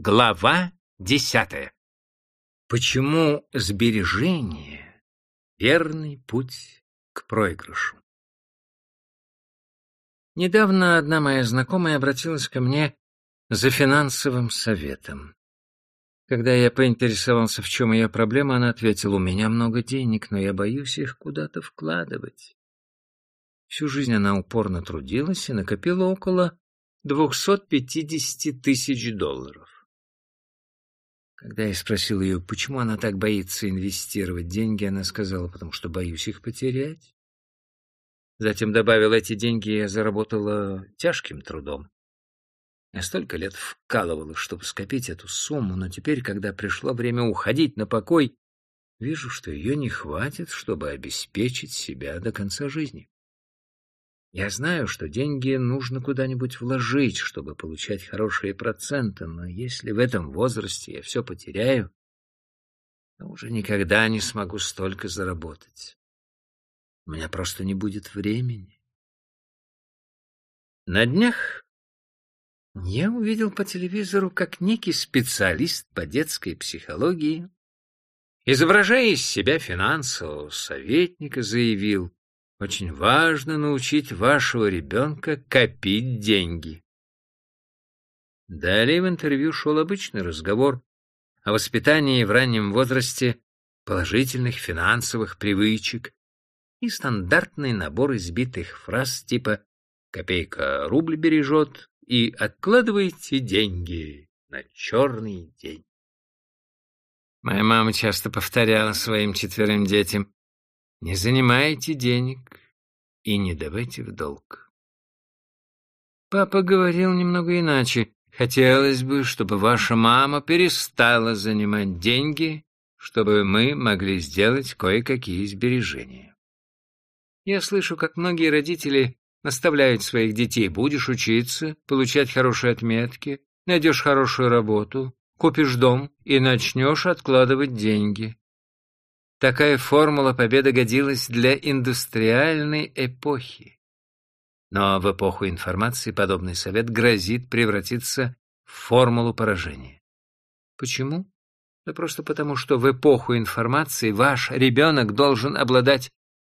Глава десятая. Почему сбережение — верный путь к проигрышу? Недавно одна моя знакомая обратилась ко мне за финансовым советом. Когда я поинтересовался, в чем ее проблема, она ответила, у меня много денег, но я боюсь их куда-то вкладывать. Всю жизнь она упорно трудилась и накопила около 250 тысяч долларов. Когда я спросил ее, почему она так боится инвестировать деньги, она сказала, потому что боюсь их потерять. Затем добавил, эти деньги я заработала тяжким трудом. Я столько лет вкалывала, чтобы скопить эту сумму, но теперь, когда пришло время уходить на покой, вижу, что ее не хватит, чтобы обеспечить себя до конца жизни. Я знаю, что деньги нужно куда-нибудь вложить, чтобы получать хорошие проценты, но если в этом возрасте я все потеряю, то уже никогда не смогу столько заработать. У меня просто не будет времени. На днях я увидел по телевизору, как некий специалист по детской психологии, изображая из себя финансового советника, заявил, очень важно научить вашего ребенка копить деньги. Далее в интервью шел обычный разговор о воспитании в раннем возрасте положительных финансовых привычек и стандартный набор избитых фраз типа «копейка рубль бережет» и «откладывайте деньги на черный день». Моя мама часто повторяла своим четверым детям не занимайте денег и не давайте в долг. Папа говорил немного иначе. Хотелось бы, чтобы ваша мама перестала занимать деньги, чтобы мы могли сделать кое-какие сбережения. Я слышу, как многие родители наставляют своих детей. Будешь учиться, получать хорошие отметки, найдешь хорошую работу, купишь дом и начнешь откладывать деньги. Такая формула победы годилась для индустриальной эпохи. Но в эпоху информации подобный совет грозит превратиться в формулу поражения. Почему? Да просто потому, что в эпоху информации ваш ребенок должен обладать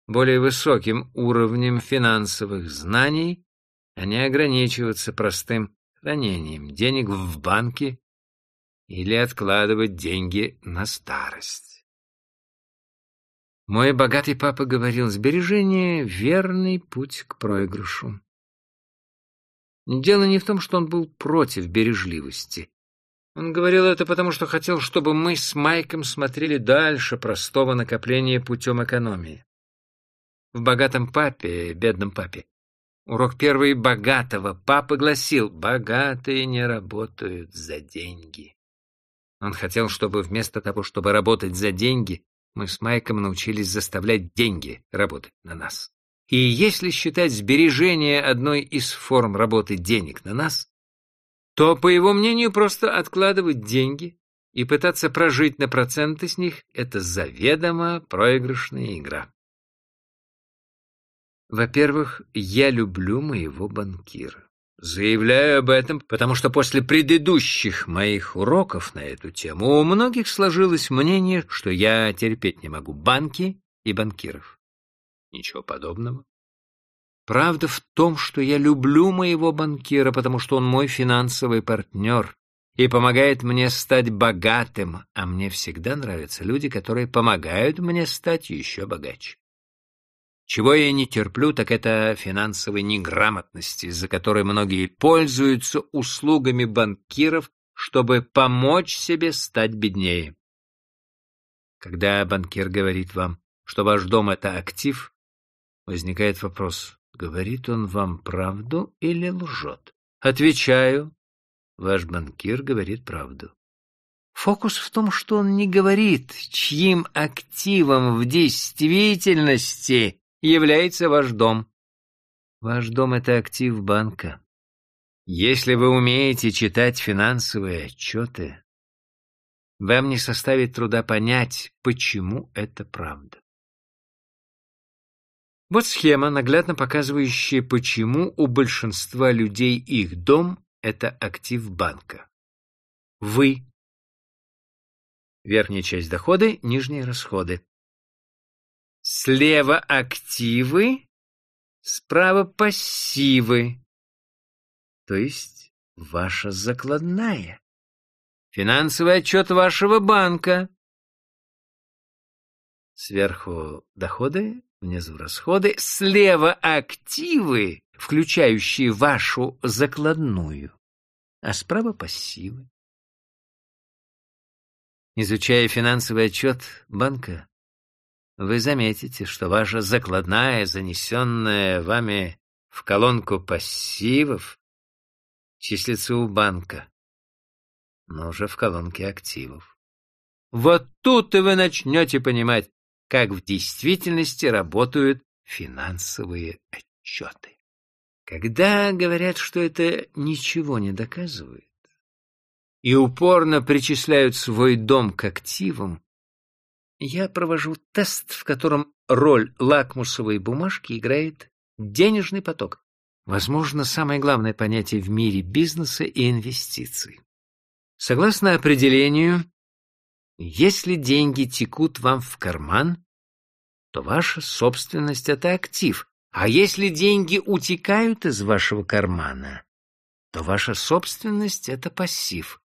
более высоким уровнем финансовых знаний, а не ограничиваться простым хранением денег в банке или откладывать деньги на старость. Мой богатый папа говорил, сбережение — верный путь к проигрышу. Дело не в том, что он был против бережливости. Он говорил это потому, что хотел, чтобы мы с Майком смотрели дальше простого накопления путем экономии. В «Богатом папе», «Бедном папе» урок первый богатого папа гласил «Богатые не работают за деньги». Он хотел, чтобы вместо того, чтобы работать за деньги, мы с Майком научились заставлять деньги работать на нас. И если считать сбережение одной из форм работы денег на нас, то, по его мнению, просто откладывать деньги и пытаться прожить на проценты с них – это заведомо проигрышная игра. Во-первых, я люблю моего банкира. Заявляю об этом, потому что после предыдущих моих уроков на эту тему у многих сложилось мнение, что я терпеть не могу банки и банкиров. Ничего подобного. Правда в том, что я люблю моего банкира, потому что он мой финансовый партнер и помогает мне стать богатым, а мне всегда нравятся люди, которые помогают мне стать еще богаче. Чего я не терплю, так это финансовой неграмотности, из-за которой многие пользуются услугами банкиров, чтобы помочь себе стать беднее. Когда банкир говорит вам, что ваш дом — это актив, возникает вопрос, говорит он вам правду или лжет? Отвечаю, ваш банкир говорит правду. Фокус в том, что он не говорит, чьим активом в действительности является ваш дом. Ваш дом — это актив банка. Если вы умеете читать финансовые отчеты, вам не составит труда понять, почему это правда. Вот схема, наглядно показывающая, почему у большинства людей их дом — это актив банка. Вы. Верхняя часть доходы, нижние расходы. Слева активы, справа пассивы. То есть ваша закладная. Финансовый отчет вашего банка. Сверху доходы, внизу расходы, слева активы, включающие вашу закладную, а справа пассивы. Изучая финансовый отчет банка, вы заметите, что ваша закладная, занесенная вами в колонку пассивов, числится у банка, но уже в колонке активов. Вот тут и вы начнете понимать, как в действительности работают финансовые отчеты. Когда говорят, что это ничего не доказывает, и упорно причисляют свой дом к активам, я провожу тест, в котором роль лакмусовой бумажки играет денежный поток. Возможно, самое главное понятие в мире бизнеса и инвестиций. Согласно определению, если деньги текут вам в карман, то ваша собственность — это актив, а если деньги утекают из вашего кармана, то ваша собственность — это пассив.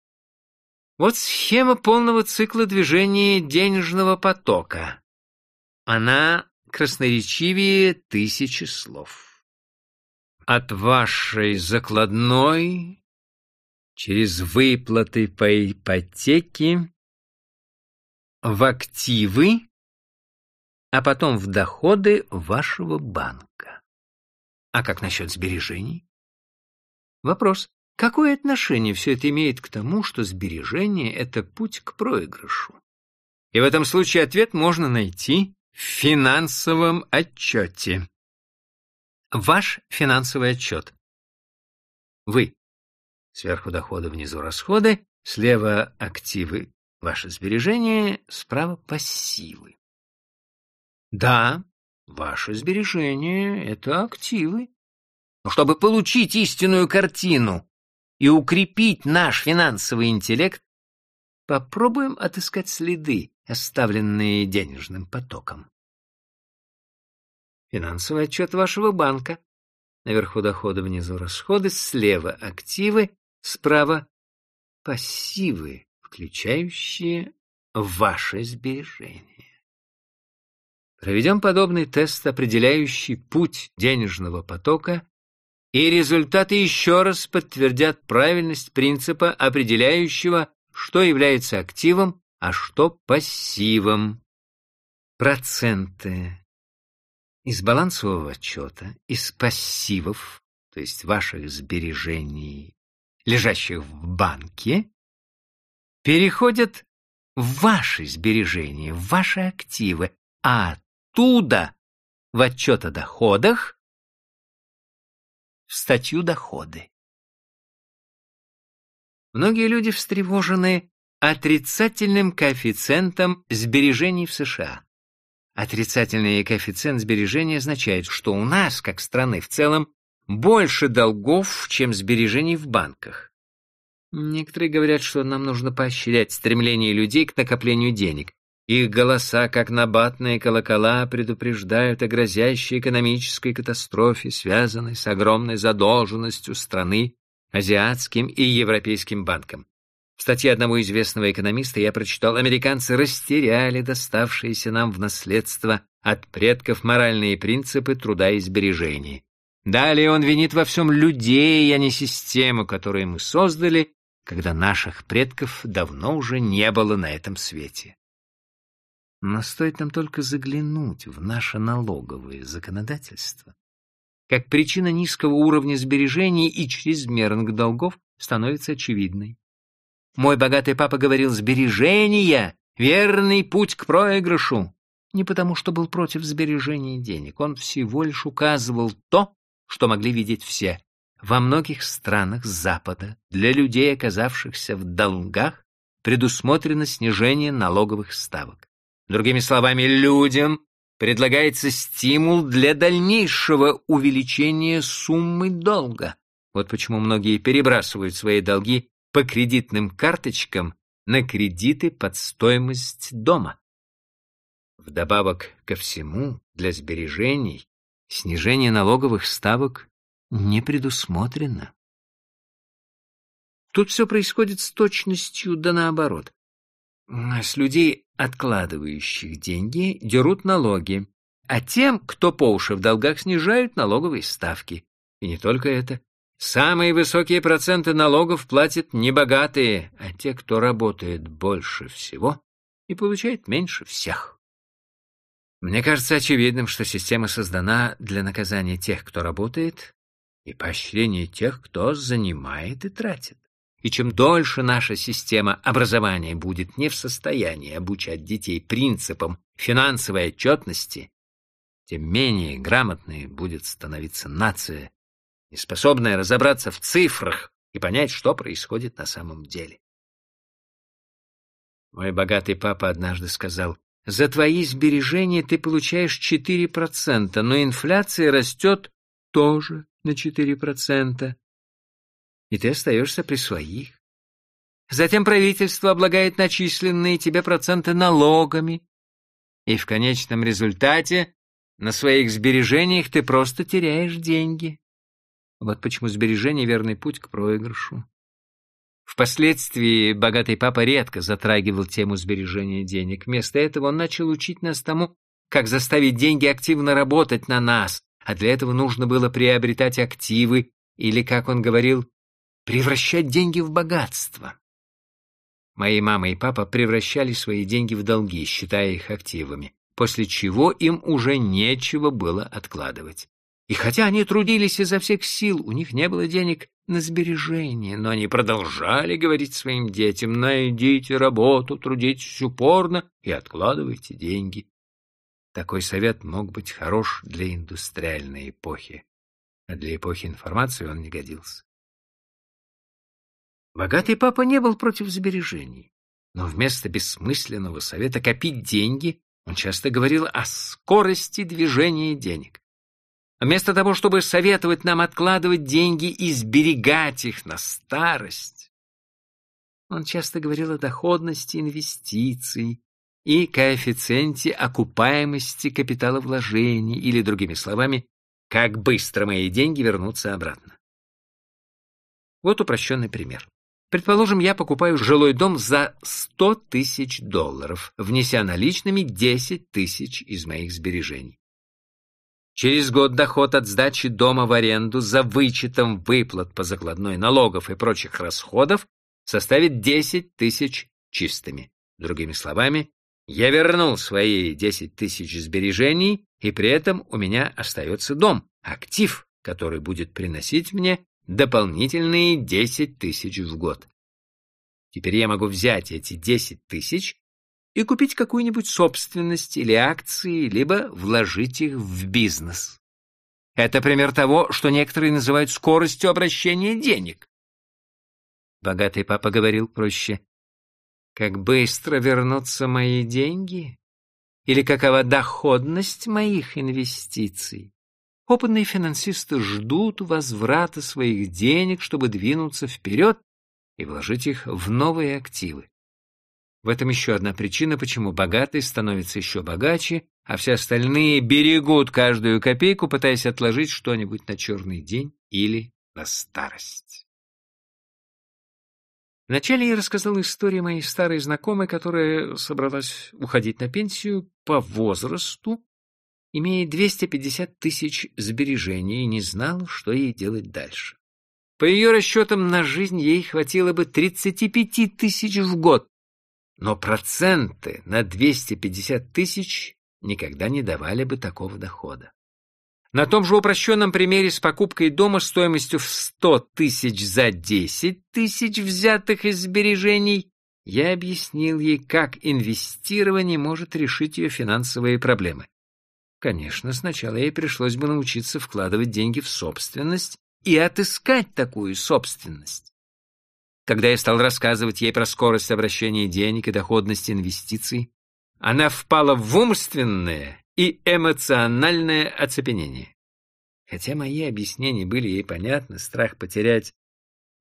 Вот схема полного цикла движения денежного потока. Она красноречивее тысячи слов. От вашей закладной через выплаты по ипотеке в активы, а потом в доходы вашего банка. А как насчет сбережений? Вопрос. Какое отношение все это имеет к тому, что сбережение — это путь к проигрышу? И в этом случае ответ можно найти в финансовом отчете. Ваш финансовый отчет. Вы. Сверху доходы, внизу расходы, слева активы, Ваши сбережения справа пассивы. Да, ваши сбережения — это активы. Но чтобы получить истинную картину и укрепить наш финансовый интеллект, попробуем отыскать следы, оставленные денежным потоком. Финансовый отчет вашего банка. Наверху доходы, внизу расходы, слева активы, справа пассивы включающие ваши сбережения. Проведем подобный тест, определяющий путь денежного потока, и результаты еще раз подтвердят правильность принципа, определяющего, что является активом, а что пассивом. Проценты из балансового отчета, из пассивов, то есть ваших сбережений, лежащих в банке, переходят в ваши сбережения, в ваши активы, а оттуда в отчет о доходах в статью «Доходы». Многие люди встревожены отрицательным коэффициентом сбережений в США. Отрицательный коэффициент сбережения означает, что у нас, как страны в целом, больше долгов, чем сбережений в банках. Некоторые говорят, что нам нужно поощрять стремление людей к накоплению денег. Их голоса, как набатные колокола, предупреждают о грозящей экономической катастрофе, связанной с огромной задолженностью страны азиатским и европейским банкам. В статье одного известного экономиста я прочитал, американцы растеряли доставшиеся нам в наследство от предков моральные принципы труда и сбережений. Далее он винит во всем людей, а не систему, которую мы создали когда наших предков давно уже не было на этом свете. Но стоит нам только заглянуть в наше налоговое законодательство, как причина низкого уровня сбережений и чрезмерных долгов становится очевидной. Мой богатый папа говорил «сбережения — верный путь к проигрышу». Не потому, что был против сбережения денег, он всего лишь указывал то, что могли видеть все. Во многих странах Запада для людей, оказавшихся в долгах, предусмотрено снижение налоговых ставок. Другими словами, людям предлагается стимул для дальнейшего увеличения суммы долга. Вот почему многие перебрасывают свои долги по кредитным карточкам на кредиты под стоимость дома. Вдобавок ко всему, для сбережений снижение налоговых ставок не предусмотрено. Тут все происходит с точностью да наоборот. С людей, откладывающих деньги, дерут налоги, а тем, кто по уши в долгах, снижают налоговые ставки. И не только это. Самые высокие проценты налогов платят не богатые, а те, кто работает больше всего и получает меньше всех. Мне кажется очевидным, что система создана для наказания тех, кто работает, и поощрения тех, кто занимает и тратит. И чем дольше наша система образования будет не в состоянии обучать детей принципам финансовой отчетности, тем менее грамотной будет становиться нация, неспособная разобраться в цифрах и понять, что происходит на самом деле. Мой богатый папа однажды сказал, «За твои сбережения ты получаешь 4%, но инфляция растет тоже на 4%, и ты остаешься при своих. Затем правительство облагает начисленные тебе проценты налогами, и в конечном результате на своих сбережениях ты просто теряешь деньги. Вот почему сбережение — верный путь к проигрышу. Впоследствии богатый папа редко затрагивал тему сбережения денег. Вместо этого он начал учить нас тому, как заставить деньги активно работать на нас, а для этого нужно было приобретать активы или, как он говорил, превращать деньги в богатство. Мои мама и папа превращали свои деньги в долги, считая их активами, после чего им уже нечего было откладывать. И хотя они трудились изо всех сил, у них не было денег на сбережения, но они продолжали говорить своим детям, найдите работу, трудитесь упорно и откладывайте деньги. Такой совет мог быть хорош для индустриальной эпохи, а для эпохи информации он не годился. Богатый папа не был против сбережений, но вместо бессмысленного совета копить деньги он часто говорил о скорости движения денег. Вместо того, чтобы советовать нам откладывать деньги и сберегать их на старость, он часто говорил о доходности инвестиций, и коэффициенте окупаемости капиталовложений, или, другими словами, как быстро мои деньги вернутся обратно. Вот упрощенный пример. Предположим, я покупаю жилой дом за 100 тысяч долларов, внеся наличными 10 тысяч из моих сбережений. Через год доход от сдачи дома в аренду за вычетом выплат по закладной налогов и прочих расходов составит 10 тысяч чистыми. Другими словами, я вернул свои 10 тысяч сбережений, и при этом у меня остается дом, актив, который будет приносить мне дополнительные 10 тысяч в год. Теперь я могу взять эти 10 тысяч и купить какую-нибудь собственность или акции, либо вложить их в бизнес. Это пример того, что некоторые называют скоростью обращения денег. Богатый папа говорил проще. Как быстро вернутся мои деньги? Или какова доходность моих инвестиций? Опытные финансисты ждут возврата своих денег, чтобы двинуться вперед и вложить их в новые активы. В этом еще одна причина, почему богатый становится еще богаче, а все остальные берегут каждую копейку, пытаясь отложить что-нибудь на черный день или на старость. Вначале я рассказал историю моей старой знакомой, которая собралась уходить на пенсию по возрасту, имея 250 тысяч сбережений и не знала, что ей делать дальше. По ее расчетам, на жизнь ей хватило бы 35 тысяч в год, но проценты на 250 тысяч никогда не давали бы такого дохода. На том же упрощенном примере с покупкой дома стоимостью в 100 тысяч за 10 тысяч взятых из сбережений, я объяснил ей, как инвестирование может решить ее финансовые проблемы. Конечно, сначала ей пришлось бы научиться вкладывать деньги в собственность и отыскать такую собственность. Когда я стал рассказывать ей про скорость обращения денег и доходность инвестиций, она впала в умственное и эмоциональное оцепенение. Хотя мои объяснения были ей понятны, страх потерять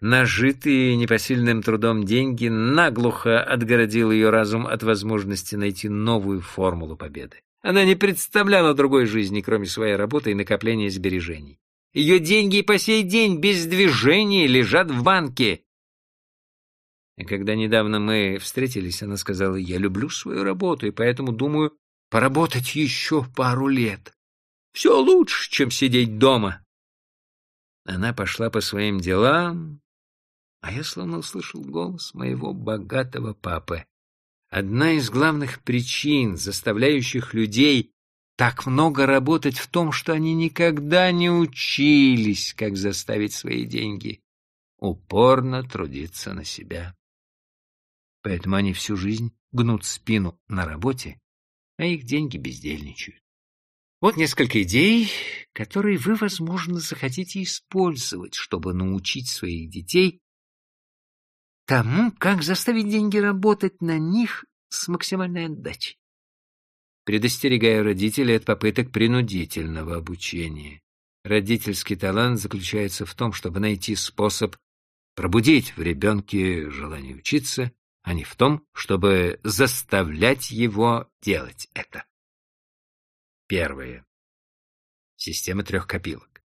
Нажитые непосильным трудом деньги наглухо отгородил ее разум от возможности найти новую формулу победы. Она не представляла другой жизни, кроме своей работы и накопления сбережений. Ее деньги по сей день без движения лежат в банке. И когда недавно мы встретились, она сказала, я люблю свою работу, и поэтому думаю поработать еще пару лет. Все лучше, чем сидеть дома. Она пошла по своим делам, а я словно услышал голос моего богатого папы. Одна из главных причин, заставляющих людей так много работать в том, что они никогда не учились, как заставить свои деньги упорно трудиться на себя. Поэтому они всю жизнь гнут спину на работе, а их деньги бездельничают. Вот несколько идей, которые вы, возможно, захотите использовать, чтобы научить своих детей тому, как заставить деньги работать на них с максимальной отдачей. Предостерегаю родителей от попыток принудительного обучения. Родительский талант заключается в том, чтобы найти способ пробудить в ребенке желание учиться, а не в том, чтобы заставлять его делать это. Первое. Система трех копилок.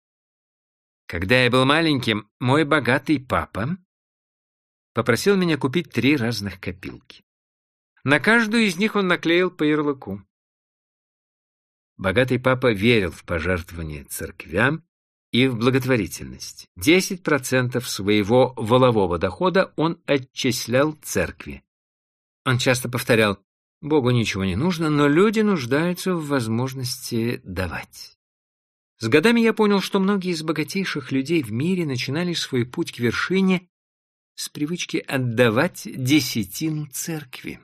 Когда я был маленьким, мой богатый папа попросил меня купить три разных копилки. На каждую из них он наклеил по ярлыку. Богатый папа верил в пожертвования церквям и в благотворительность. 10% своего волового дохода он отчислял церкви. Он часто повторял, Богу ничего не нужно, но люди нуждаются в возможности давать. С годами я понял, что многие из богатейших людей в мире начинали свой путь к вершине с привычки отдавать десятину церкви.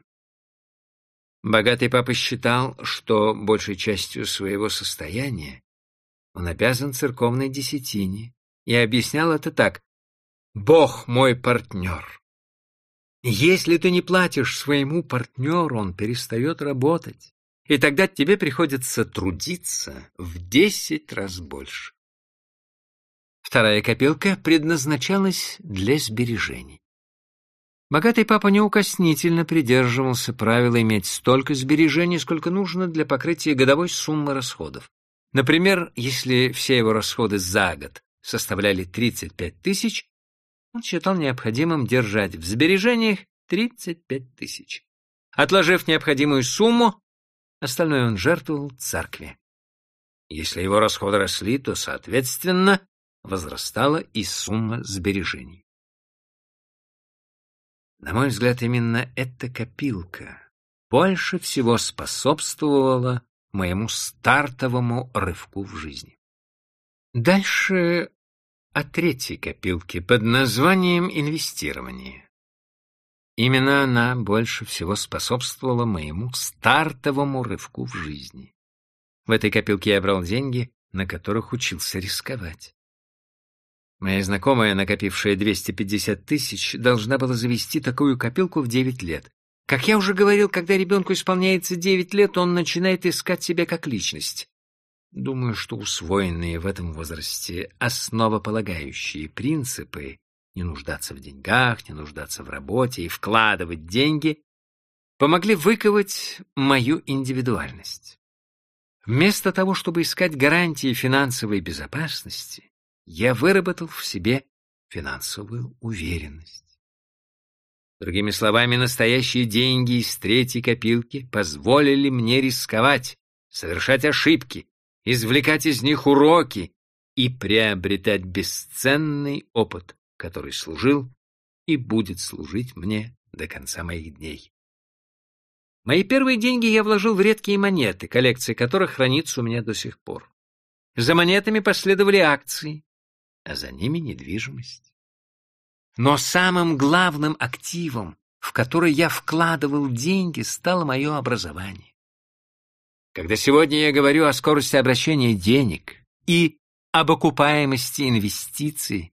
Богатый папа считал, что большей частью своего состояния он обязан церковной десятине, и объяснял это так. «Бог мой партнер. Если ты не платишь своему партнеру, он перестает работать, и тогда тебе приходится трудиться в десять раз больше». Вторая копилка предназначалась для сбережений. Богатый папа неукоснительно придерживался правила иметь столько сбережений, сколько нужно для покрытия годовой суммы расходов. Например, если все его расходы за год составляли 35 тысяч, он считал необходимым держать в сбережениях 35 тысяч. Отложив необходимую сумму, остальное он жертвовал церкви. Если его расходы росли, то, соответственно, возрастала и сумма сбережений. На мой взгляд, именно эта копилка больше всего способствовала моему стартовому рывку в жизни. Дальше о третьей копилке под названием инвестирование. Именно она больше всего способствовала моему стартовому рывку в жизни. В этой копилке я брал деньги, на которых учился рисковать. Моя знакомая, накопившая 250 тысяч, должна была завести такую копилку в 9 лет. Как я уже говорил, когда ребенку исполняется 9 лет, он начинает искать себя как личность. Думаю, что усвоенные в этом возрасте основополагающие принципы не нуждаться в деньгах, не нуждаться в работе и вкладывать деньги помогли выковать мою индивидуальность. Вместо того, чтобы искать гарантии финансовой безопасности, я выработал в себе финансовую уверенность. Другими словами, настоящие деньги из третьей копилки позволили мне рисковать, совершать ошибки, извлекать из них уроки и приобретать бесценный опыт, который служил и будет служить мне до конца моих дней. Мои первые деньги я вложил в редкие монеты, коллекция которых хранится у меня до сих пор. За монетами последовали акции, а за ними недвижимость. Но самым главным активом, в который я вкладывал деньги, стало мое образование. Когда сегодня я говорю о скорости обращения денег и об окупаемости инвестиций,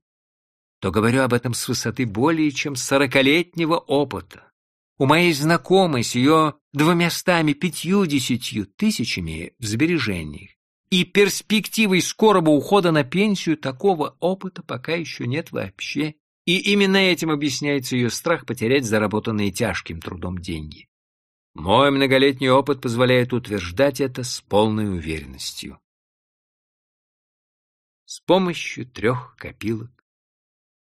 то говорю об этом с высоты более чем сорокалетнего опыта. У моей знакомой с ее двумястами пятьюдесятью тысячами в сбережениях и перспективой скорого ухода на пенсию такого опыта пока еще нет вообще И именно этим объясняется ее страх потерять заработанные тяжким трудом деньги. Мой многолетний опыт позволяет утверждать это с полной уверенностью. С помощью трех копилок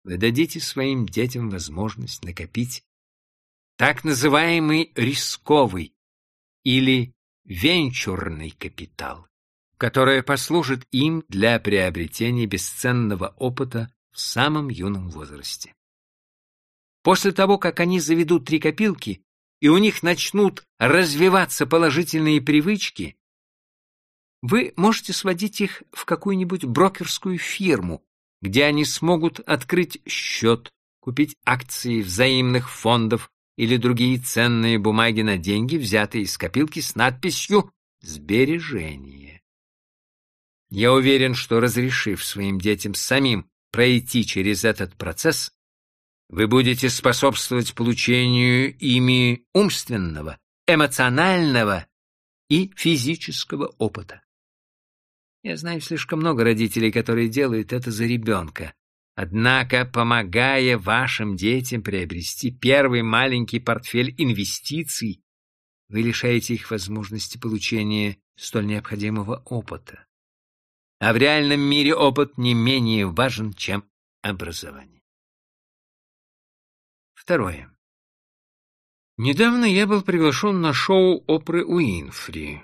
вы дадите своим детям возможность накопить так называемый рисковый или венчурный капитал, который послужит им для приобретения бесценного опыта в самом юном возрасте. После того, как они заведут три копилки, и у них начнут развиваться положительные привычки, вы можете сводить их в какую-нибудь брокерскую фирму, где они смогут открыть счет, купить акции взаимных фондов или другие ценные бумаги на деньги, взятые из копилки с надписью «Сбережение». Я уверен, что разрешив своим детям самим пройти через этот процесс, вы будете способствовать получению ими умственного, эмоционального и физического опыта. Я знаю слишком много родителей, которые делают это за ребенка. Однако, помогая вашим детям приобрести первый маленький портфель инвестиций, вы лишаете их возможности получения столь необходимого опыта. А в реальном мире опыт не менее важен, чем образование. Второе. Недавно я был приглашен на шоу Опры Уинфри,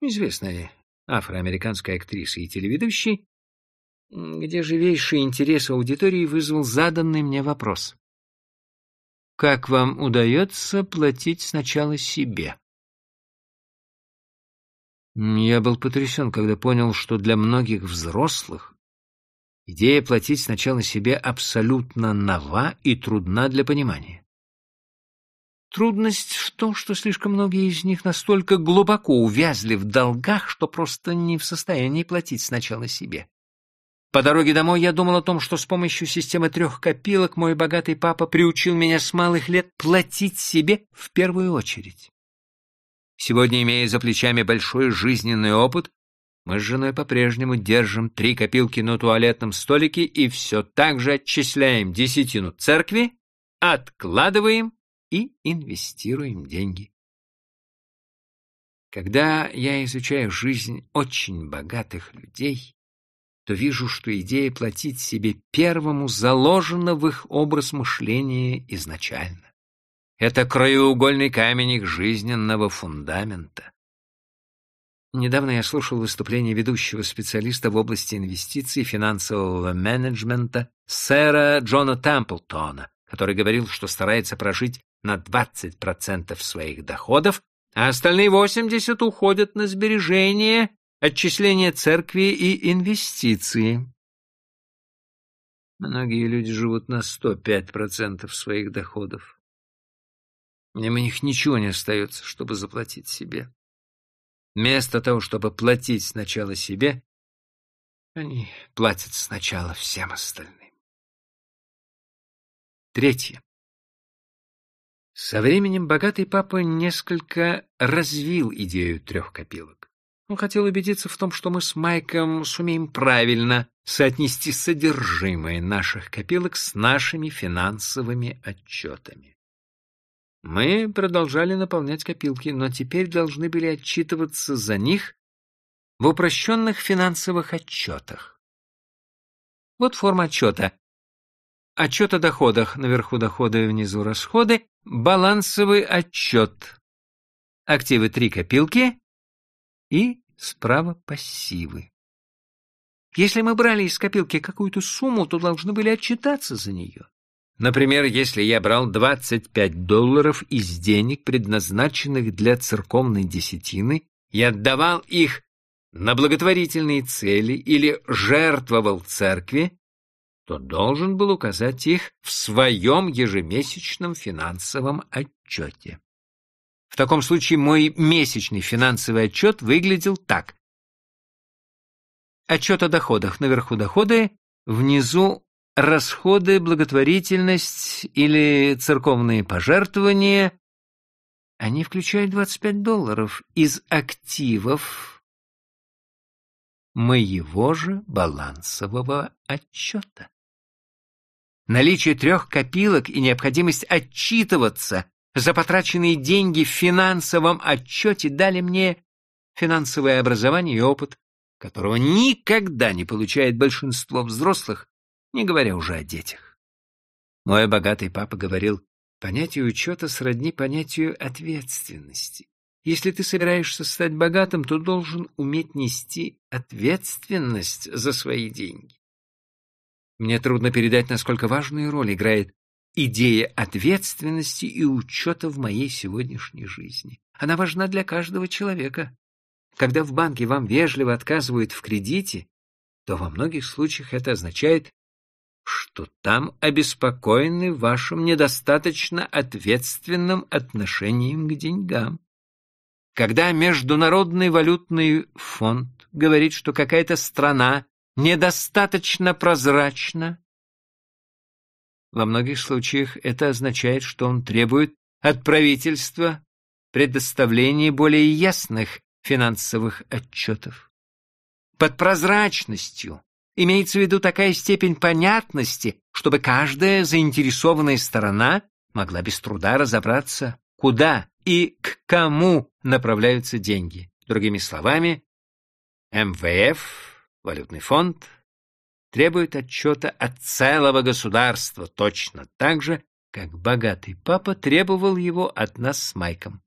известной афроамериканской актрисы и телеведущей, где живейший интерес аудитории вызвал заданный мне вопрос. «Как вам удается платить сначала себе?» Я был потрясен, когда понял, что для многих взрослых идея платить сначала себе абсолютно нова и трудна для понимания. Трудность в том, что слишком многие из них настолько глубоко увязли в долгах, что просто не в состоянии платить сначала себе. По дороге домой я думал о том, что с помощью системы трех копилок мой богатый папа приучил меня с малых лет платить себе в первую очередь. Сегодня, имея за плечами большой жизненный опыт, мы с женой по-прежнему держим три копилки на туалетном столике и все так же отчисляем десятину церкви, откладываем и инвестируем деньги. Когда я изучаю жизнь очень богатых людей, то вижу, что идея платить себе первому заложена в их образ мышления изначально. Это краеугольный камень их жизненного фундамента. Недавно я слушал выступление ведущего специалиста в области инвестиций и финансового менеджмента сэра Джона Темплтона, который говорил, что старается прожить на 20% своих доходов, а остальные 80% уходят на сбережения, отчисления церкви и инвестиции. Многие люди живут на 105% своих доходов. Им у них ничего не остается, чтобы заплатить себе. Вместо того, чтобы платить сначала себе, они платят сначала всем остальным. Третье. Со временем богатый папа несколько развил идею трех копилок. Он хотел убедиться в том, что мы с Майком сумеем правильно соотнести содержимое наших копилок с нашими финансовыми отчетами. Мы продолжали наполнять копилки, но теперь должны были отчитываться за них в упрощенных финансовых отчетах. Вот форма отчета. Отчет о доходах, наверху доходы, внизу расходы, балансовый отчет. Активы три копилки и справа пассивы. Если мы брали из копилки какую-то сумму, то должны были отчитаться за нее. Например, если я брал 25 долларов из денег, предназначенных для церковной десятины, и отдавал их на благотворительные цели или жертвовал церкви, то должен был указать их в своем ежемесячном финансовом отчете. В таком случае мой месячный финансовый отчет выглядел так. Отчет о доходах. Наверху доходы, внизу расходы, благотворительность или церковные пожертвования, они включают 25 долларов из активов моего же балансового отчета. наличие трех копилок и необходимость отчитываться за потраченные деньги в финансовом отчете дали мне финансовое образование и опыт, которого никогда не получает большинство взрослых, не говоря уже о детях. Мой богатый папа говорил, понятие учета сродни понятию ответственности. Если ты собираешься стать богатым, то должен уметь нести ответственность за свои деньги. Мне трудно передать, насколько важную роль играет идея ответственности и учета в моей сегодняшней жизни. Она важна для каждого человека. Когда в банке вам вежливо отказывают в кредите, то во многих случаях это означает, что там обеспокоены вашим недостаточно ответственным отношением к деньгам. Когда Международный валютный фонд говорит, что какая-то страна недостаточно прозрачна, во многих случаях это означает, что он требует от правительства предоставления более ясных финансовых отчетов. Под прозрачностью имеется в виду такая степень понятности, чтобы каждая заинтересованная сторона могла без труда разобраться, куда и к кому направляются деньги. Другими словами, МВФ, валютный фонд, требует отчета от целого государства точно так же, как богатый папа требовал его от нас с Майком.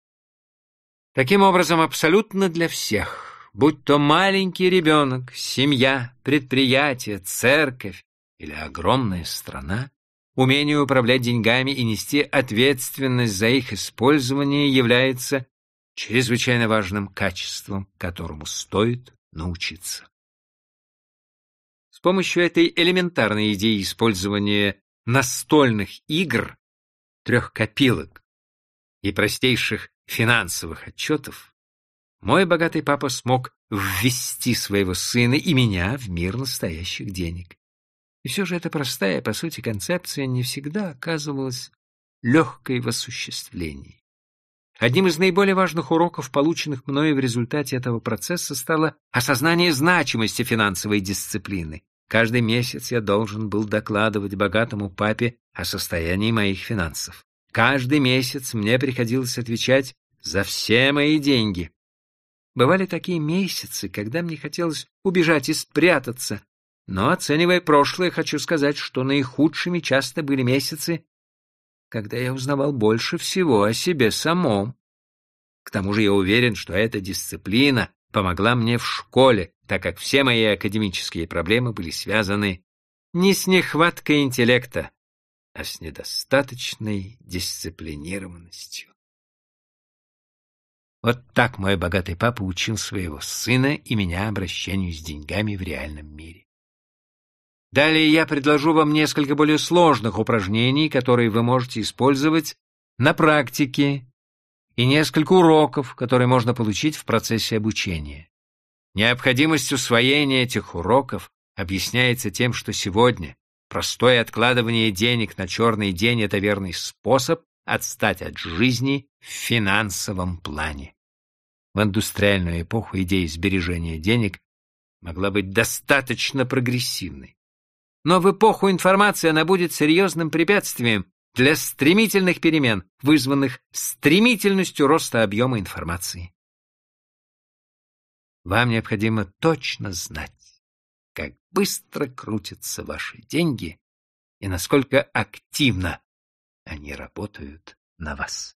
Таким образом, абсолютно для всех, будь то маленький ребенок, семья, предприятие, церковь или огромная страна, умение управлять деньгами и нести ответственность за их использование является чрезвычайно важным качеством, которому стоит научиться. С помощью этой элементарной идеи использования настольных игр, трех копилок и простейших финансовых отчетов, мой богатый папа смог ввести своего сына и меня в мир настоящих денег. И все же эта простая, по сути, концепция не всегда оказывалась легкой в осуществлении. Одним из наиболее важных уроков, полученных мною в результате этого процесса, стало осознание значимости финансовой дисциплины. Каждый месяц я должен был докладывать богатому папе о состоянии моих финансов. Каждый месяц мне приходилось отвечать за все мои деньги. Бывали такие месяцы, когда мне хотелось убежать и спрятаться, но, оценивая прошлое, хочу сказать, что наихудшими часто были месяцы, когда я узнавал больше всего о себе самом. К тому же я уверен, что эта дисциплина помогла мне в школе, так как все мои академические проблемы были связаны не с нехваткой интеллекта, а с недостаточной дисциплинированностью. Вот так мой богатый папа учил своего сына и меня обращению с деньгами в реальном мире. Далее я предложу вам несколько более сложных упражнений, которые вы можете использовать на практике, и несколько уроков, которые можно получить в процессе обучения. Необходимость усвоения этих уроков объясняется тем, что сегодня Простое откладывание денег на черный день — это верный способ отстать от жизни в финансовом плане. В индустриальную эпоху идея сбережения денег могла быть достаточно прогрессивной. Но в эпоху информации она будет серьезным препятствием для стремительных перемен, вызванных стремительностью роста объема информации. Вам необходимо точно знать, как быстро крутятся ваши деньги и насколько активно они работают на вас.